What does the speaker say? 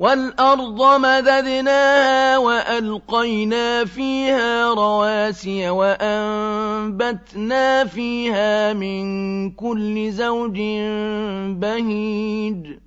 وَالْأَرْضَ مَدَدْنَاهَا وَأَلْقَيْنَا فِيهَا رَوَاسِيَ وَأَنبَتْنَا فِيهَا مِن كُلِّ زَوْجٍ بَهِيجٍ